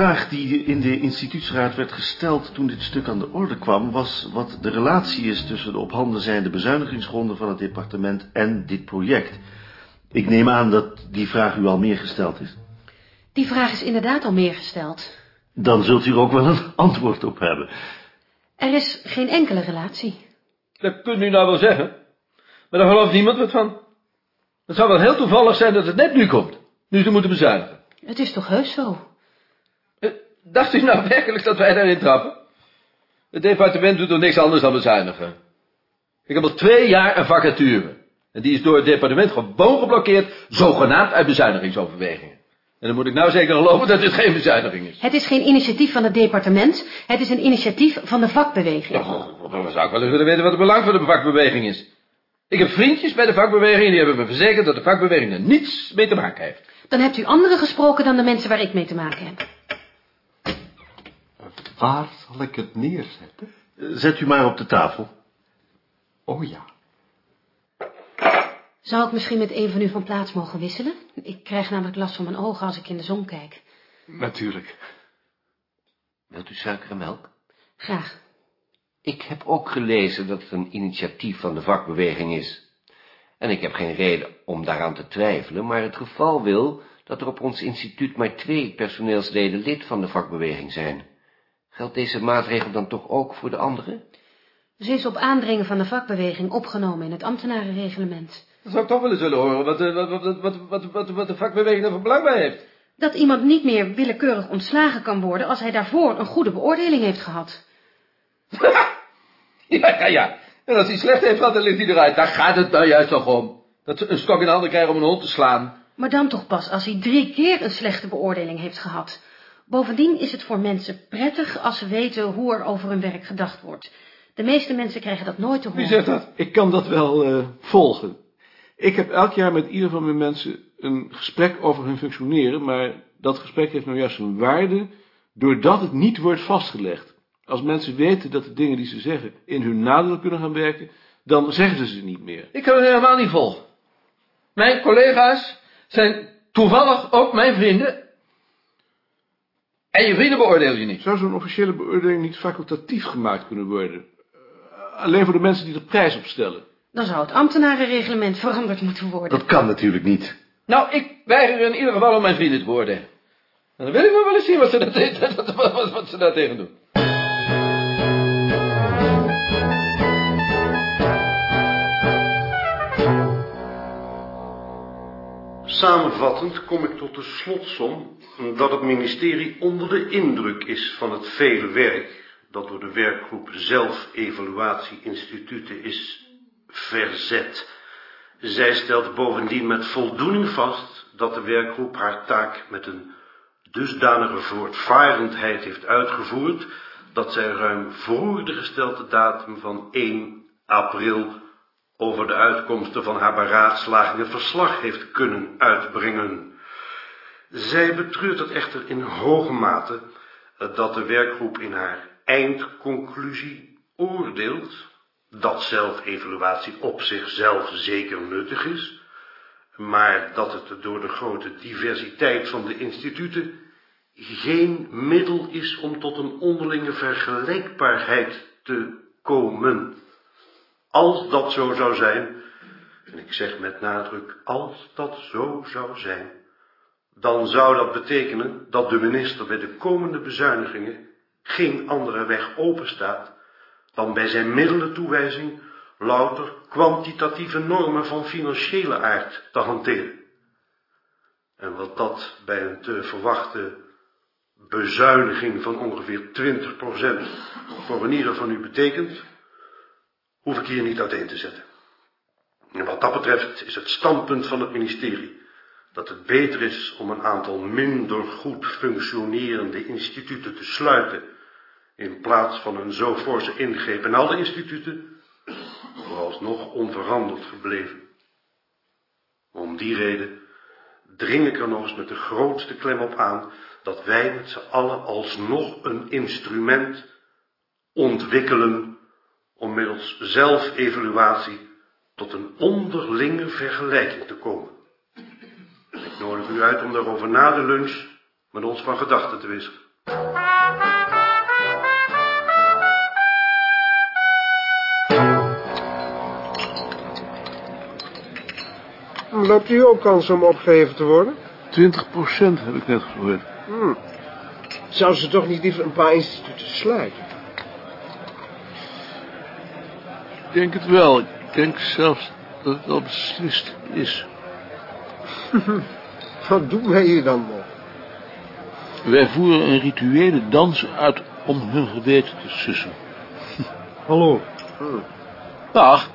Vraag die in de instituutsraad werd gesteld toen dit stuk aan de orde kwam... was wat de relatie is tussen de op handen zijnde bezuinigingsgronden van het departement en dit project. Ik neem aan dat die vraag u al meer gesteld is. Die vraag is inderdaad al meer gesteld. Dan zult u er ook wel een antwoord op hebben. Er is geen enkele relatie. Dat kunt u nou wel zeggen. Maar daar gelooft niemand wat van. Het zou wel heel toevallig zijn dat het net nu komt. Nu ze moeten bezuinigen. Het is toch heus zo? Eh, Dacht u nou werkelijk dat wij daarin trappen? Het departement doet er niks anders dan bezuinigen. Ik heb al twee jaar een vacature. En die is door het departement gewoon geblokkeerd, zogenaamd uit bezuinigingsoverwegingen. En dan moet ik nou zeker geloven dat dit geen bezuiniging is. Het is geen initiatief van het departement. Het is een initiatief van de vakbeweging. Oh, dan zou ik wel eens willen weten wat het belang van de vakbeweging is. Ik heb vriendjes bij de vakbeweging en die hebben me verzekerd dat de vakbeweging er niets mee te maken heeft. Dan hebt u anderen gesproken dan de mensen waar ik mee te maken heb. Waar zal ik het neerzetten? Zet u maar op de tafel. Oh ja. Zou ik misschien met een van u van plaats mogen wisselen? Ik krijg namelijk last van mijn ogen als ik in de zon kijk. Natuurlijk. Wilt u suiker en melk? Graag. Ik heb ook gelezen dat het een initiatief van de vakbeweging is. En ik heb geen reden om daaraan te twijfelen, maar het geval wil dat er op ons instituut maar twee personeelsleden lid van de vakbeweging zijn. Geldt deze maatregel dan toch ook voor de anderen? Ze is op aandringen van de vakbeweging opgenomen in het ambtenarenreglement. Dan zou ik toch wel eens willen horen wat, de- wat, wat, wat, wat, de vakbeweging er voor belang bij heeft. Dat iemand niet meer willekeurig ontslagen kan worden als hij daarvoor een goede beoordeling heeft gehad. Ja, ja, ja. En als hij slecht heeft gehad, dan ligt hij eruit. Daar gaat het nou juist toch om. Dat ze een stok in de handen krijgen om een hond te slaan. Maar dan toch pas als hij drie keer een slechte beoordeling heeft gehad. Bovendien is het voor mensen prettig als ze weten hoe er over hun werk gedacht wordt. De meeste mensen krijgen dat nooit te horen. Wie zegt dat? Ik kan dat wel eh, volgen. Ik heb elk jaar met ieder van mijn mensen een gesprek over hun functioneren, maar dat gesprek heeft nou juist een waarde doordat het niet wordt vastgelegd. Als mensen weten dat de dingen die ze zeggen in hun nadeel kunnen gaan werken, dan zeggen ze ze niet meer. Ik kan het helemaal niet vol. Mijn collega's zijn toevallig ook mijn vrienden. En je vrienden beoordeel je niet. Zou zo'n officiële beoordeling niet facultatief gemaakt kunnen worden? Eh, alleen voor de mensen die er prijs op stellen. Dan zou het ambtenarenreglement veranderd moeten worden. Dat kan natuurlijk niet. Nou, ik weiger in ieder geval om mijn vrienden te beoordelen. En dan wil ik nog wel eens zien wat ze daar tegen doen. Samenvattend kom ik tot de slotsom dat het ministerie onder de indruk is van het vele werk dat door de werkgroep Zelfevaluatie-instituten is verzet. Zij stelt bovendien met voldoening vast dat de werkgroep haar taak met een dusdanige voortvarendheid heeft uitgevoerd dat zij ruim voor de gestelde datum van 1 april over de uitkomsten van haar beraadslagingen verslag heeft kunnen uitbrengen. Zij betreurt het echter in hoge mate dat de werkgroep in haar eindconclusie oordeelt dat zelfevaluatie op zichzelf zeker nuttig is, maar dat het door de grote diversiteit van de instituten geen middel is om tot een onderlinge vergelijkbaarheid te komen. Als dat zo zou zijn, en ik zeg met nadruk, als dat zo zou zijn, dan zou dat betekenen dat de minister bij de komende bezuinigingen geen andere weg openstaat dan bij zijn middelentoewijzing louter kwantitatieve normen van financiële aard te hanteren. En wat dat bij een te verwachte bezuiniging van ongeveer 20% voor een ieder van u betekent, hoef ik hier niet uiteen te zetten. En wat dat betreft is het standpunt van het ministerie dat het beter is om een aantal minder goed functionerende instituten te sluiten, in plaats van een zo forse ingreep in alle instituten, vooralsnog onveranderd gebleven. Om die reden dring ik er nog eens met de grootste klem op aan dat wij met z'n allen alsnog een instrument ontwikkelen om middels zelfevaluatie tot een onderlinge vergelijking te komen. En ik nodig u uit om daarover na de lunch met ons van gedachten te wisselen. Loopt u ook kans om opgeheven te worden? 20 procent heb ik net gehoord. Zou ze toch niet liever een paar instituten sluiten? Ik denk het wel. Ik denk zelfs dat het al beslist is. Wat doen wij hier dan nog? Wij voeren een rituele dans uit om hun geweten te sussen. Hallo, Dag.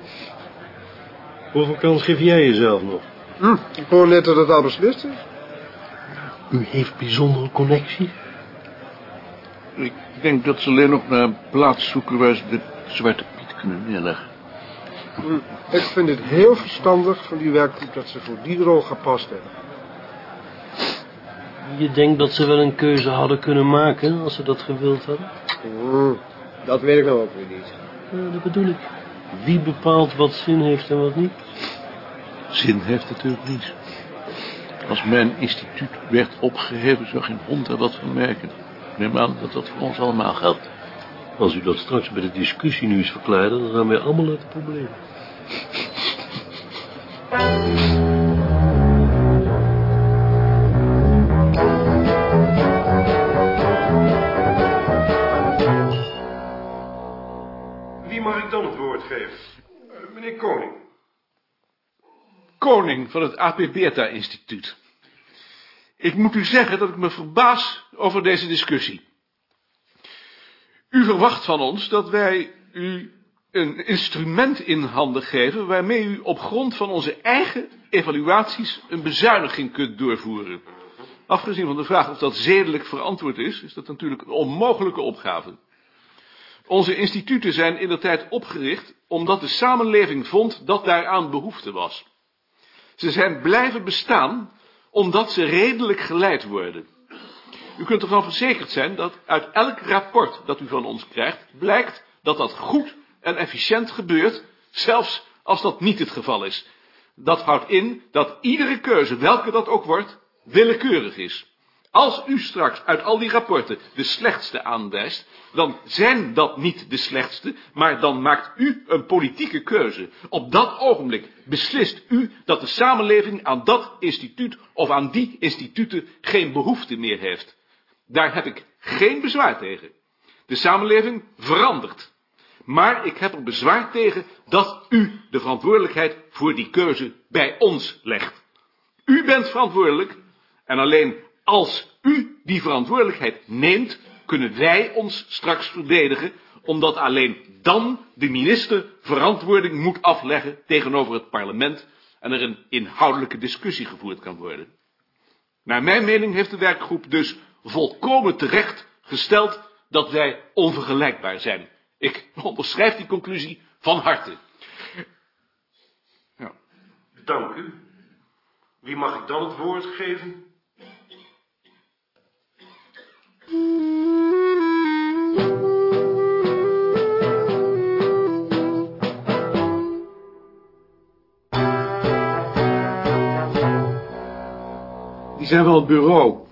hoeveel kans geef jij jezelf nog? Hm, ik hoor net dat het al beslist is. U heeft bijzondere connectie? Ik denk dat ze alleen nog naar een plaats zoeken waar ze de Zwarte Ik vind het heel verstandig van die werkgroep dat ze voor die rol gepast hebben. Je denkt dat ze wel een keuze hadden kunnen maken als ze dat gewild hadden? Hm, dat weet ik nou ook weer niet. Ja, dat bedoel ik. Wie bepaalt wat zin heeft en wat niet? Zin heeft natuurlijk niets. Als mijn instituut werd opgeheven, zou geen hond er wat van merken. Ik neem aan dat dat voor ons allemaal geldt. Als u dat straks bij de discussie nu eens verklaarde, dan gaan wij allemaal uit de problemen. Wie mag ik dan het woord geven? Eh, meneer Koning. Koning van het AP Beta Instituut. Ik moet u zeggen dat ik me verbaas over deze discussie. U verwacht van ons dat wij u een instrument in handen geven waarmee u op grond van onze eigen evaluaties een bezuiniging kunt doorvoeren. Afgezien van de vraag of dat zedelijk verantwoord is, is dat natuurlijk een onmogelijke opgave. Onze instituten zijn in de tijd opgericht omdat de samenleving vond dat daaraan behoefte was. Ze zijn blijven bestaan omdat ze redelijk geleid worden. U kunt ervan verzekerd zijn dat uit elk rapport dat u van ons krijgt, blijkt dat dat goed en efficiënt gebeurt, zelfs als dat niet het geval is. Dat houdt in dat iedere keuze, welke dat ook wordt, willekeurig is. Als u straks uit al die rapporten de slechtste aanwijst, dan zijn dat niet de slechtste, maar dan maakt u een politieke keuze. Op dat ogenblik beslist u dat de samenleving aan dat instituut of aan die instituten geen behoefte meer heeft. Daar heb ik geen bezwaar tegen. De samenleving verandert. Maar ik heb er bezwaar tegen dat u de verantwoordelijkheid voor die keuze bij ons legt. U bent verantwoordelijk en alleen als u die verantwoordelijkheid neemt, kunnen wij ons straks verdedigen, omdat alleen dan de minister verantwoording moet afleggen tegenover het parlement en er een inhoudelijke discussie gevoerd kan worden. Naar mijn mening heeft de werkgroep dus volkomen terecht gesteld dat wij onvergelijkbaar zijn. Ik onderschrijf die conclusie van harte. Ja. Dank u. Wie mag ik dan het woord geven? Die zijn wel het bureau.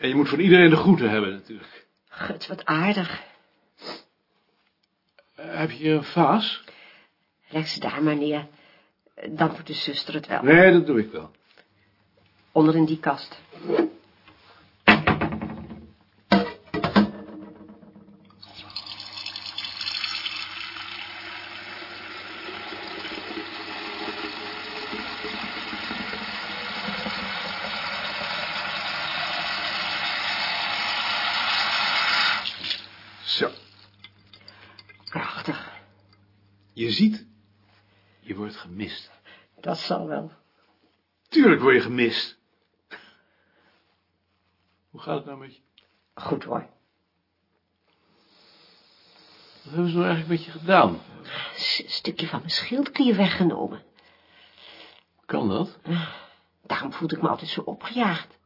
En je moet van iedereen de groeten hebben natuurlijk. Gut, wat aardig. Eh, heb je een vaas? Leg ze daar maar neer. Dan doet de zuster het wel. Nee, dat doe ik wel. Onder in die kast. Zo. Prachtig. Je ziet, je wordt gemist. Dat zal wel. Tuurlijk word je gemist. Hoe gaat het nou met je? Goed hoor. Wat hebben ze nou eigenlijk met je gedaan? Een stukje van mijn schildklier weggenomen. Kan dat? Daarom voelde ik me altijd zo opgejaagd.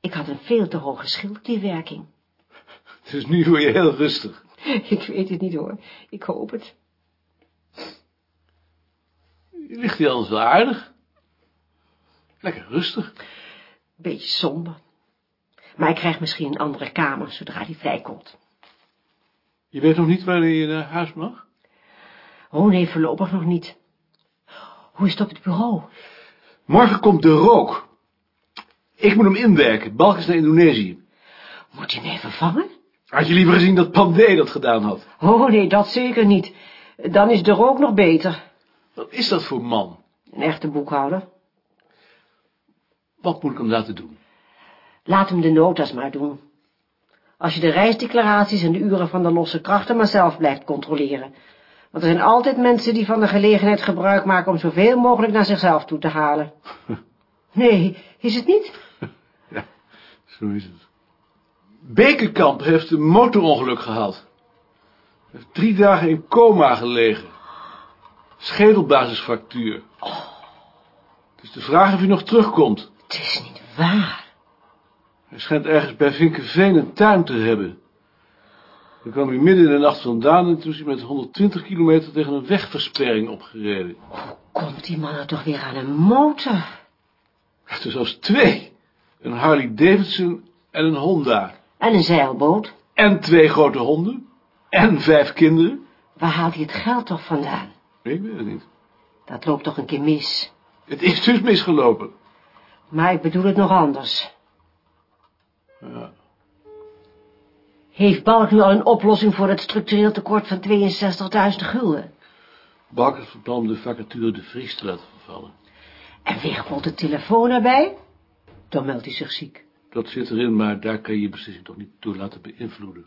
Ik had een veel te hoge schildklierwerking. Dus nu word je heel rustig. Ik weet het niet hoor. Ik hoop het. Je ligt hier alles wel aardig. Lekker rustig. Beetje somber. Maar ik krijg misschien een andere kamer, zodra hij vrijkomt. Je weet nog niet wanneer je naar huis mag? Oh nee, voorlopig nog niet. Hoe is het op het bureau? Morgen komt de rook. Ik moet hem inwerken. Balk is naar Indonesië. Moet je mij vervangen? Had je liever gezien dat Pandé dat gedaan had? Oh nee, dat zeker niet. Dan is de rook nog beter. Wat is dat voor man? Een echte boekhouder. Wat moet ik hem laten doen? Laat hem de notas maar doen. Als je de reisdeclaraties en de uren van de losse krachten maar zelf blijft controleren. Want er zijn altijd mensen die van de gelegenheid gebruik maken om zoveel mogelijk naar zichzelf toe te halen. Nee, is het niet? Zo is het. Bekenkamp heeft een motorongeluk gehad. Hij heeft drie dagen in coma gelegen. Schedelbasisfractuur. Het is de vraag of hij nog terugkomt. Het is niet waar. Hij schijnt ergens bij Vinkenveen een tuin te hebben. Daar kwam hij midden in de nacht vandaan en toen is hij met 120 kilometer tegen een wegversperring opgereden. Komt die man er toch weer aan een motor? Heeft er zelfs twee. Een Harley Davidson en een Honda. En een zeilboot? En twee grote honden. En vijf kinderen. Waar haalt hij het geld toch vandaan? Ik weet het niet. Dat loopt toch een keer mis. Het is dus misgelopen. Maar ik bedoel het nog anders. Ja. Heeft Balk nu al een oplossing voor het structureel tekort van 62.000 gulden? Balk heeft van plan de vacature de Vries te laten vervallen. En weer komt de telefoon erbij? Dan meldt hij zich ziek. Dat zit erin, maar daar kan je je beslissing toch niet door laten beïnvloeden.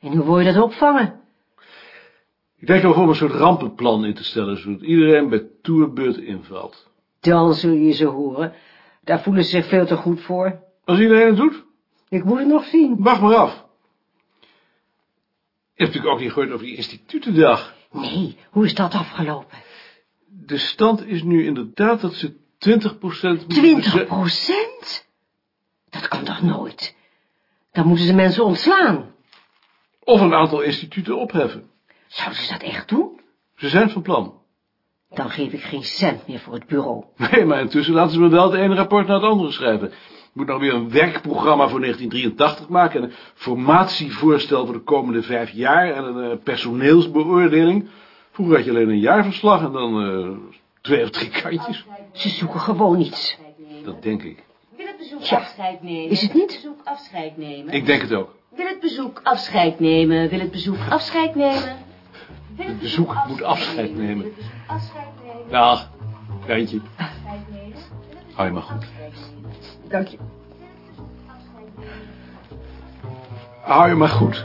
En hoe wil je dat opvangen? Ik denk nog om een soort rampenplan in te stellen, zodat iedereen bij toerbeurt invalt. Dan zul je ze horen. Daar voelen ze zich veel te goed voor. Als iedereen het doet, Ik moet het nog zien. wacht maar af. Je hebt natuurlijk ook niet gehoord over die institutendag. Nee, hoe is dat afgelopen? De stand is nu inderdaad dat ze 20% moeten 20 beze- procent? Dat kan toch nooit? Dan moeten ze mensen ontslaan. Of een aantal instituten opheffen. Zouden ze dat echt doen? Ze zijn van plan. Dan geef ik geen cent meer voor het bureau. Nee, maar intussen laten ze me wel het ene rapport naar het andere schrijven. Ik moet nog weer een werkprogramma voor 1983 maken... en een formatievoorstel voor de komende vijf jaar... en een eh, personeelsbeoordeling. Vroeger had je alleen een jaarverslag en dan eh, twee of drie kantjes. Ze zoeken gewoon iets. Dat denk ik. Bezoek Ja, afscheid nemen? is het Wil niet? bezoek afscheid nemen? Ik denk het ook. Wil het bezoek afscheid nemen? Wil het bezoek afscheid nemen? Wil Het bezoek moet afscheid nemen. Wil het bezoek afscheid nemen? Dag, Jantje. Afscheid nemen? Hou je maar goed. Dank je. Hou je maar goed.